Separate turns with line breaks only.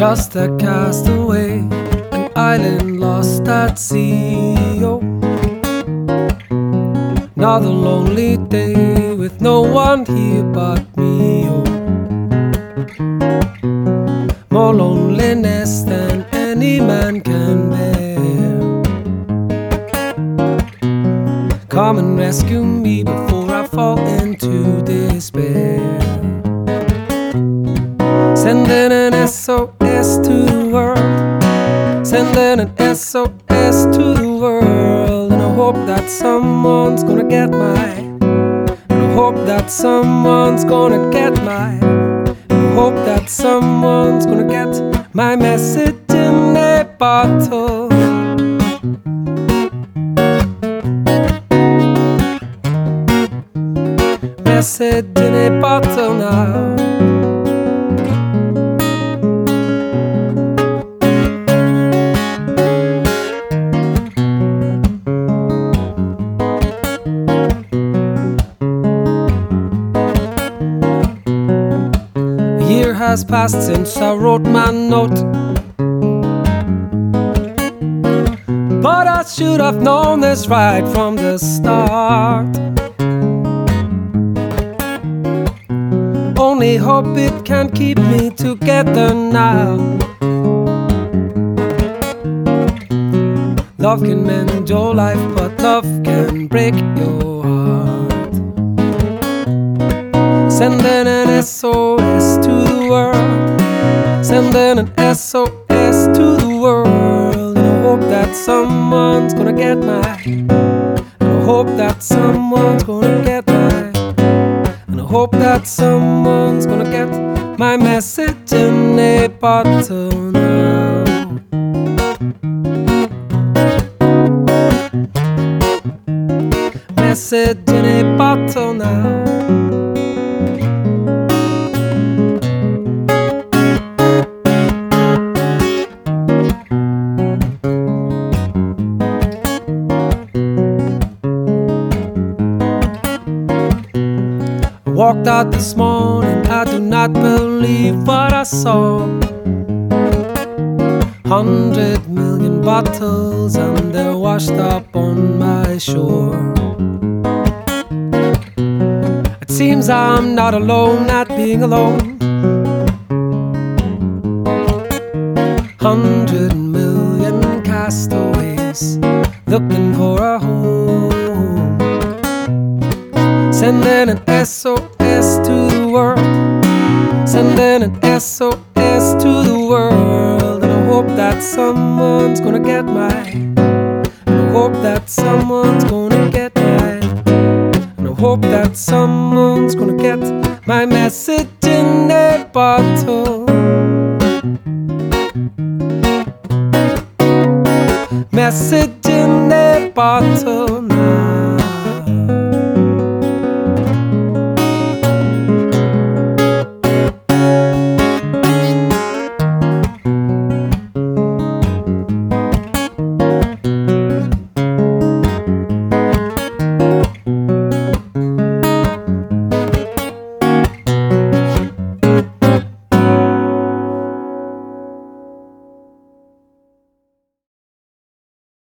Just a castaway, an island lost at sea. Oh. Another lonely day with no one here but me. Oh. More loneliness than any man can bear. Come and rescue me before I fall into despair. Sending an SOS to the world. Sending an SOS to the world. And I hope that someone's gonna get my. And I hope that someone's gonna get mine. And I hope that someone's gonna get my message in a bottle. Message in a bottle now. Has passed since I wrote my note. But I should have known this right from the start. Only hope it can keep me together now. Love can mend your life, but love can break your heart. Sending an SOS world. Sending an SOS to the world. And I hope that someone's gonna get mine. And I hope that someone's gonna get mine. And I hope that someone's gonna get my message in a bottle now. Message in a bottle now. Walked out this morning, I do not believe what I saw. Hundred million bottles and they're washed up on my shore. It seems I'm not alone at being alone. Hundred million castaways looking for a home. Sending an SOS to the world. Sending an SOS to the world. And I hope that someone's gonna get mine. And I hope that someone's gonna get mine. And I hope that someone's gonna get my message in a bottle. Message in a bottle.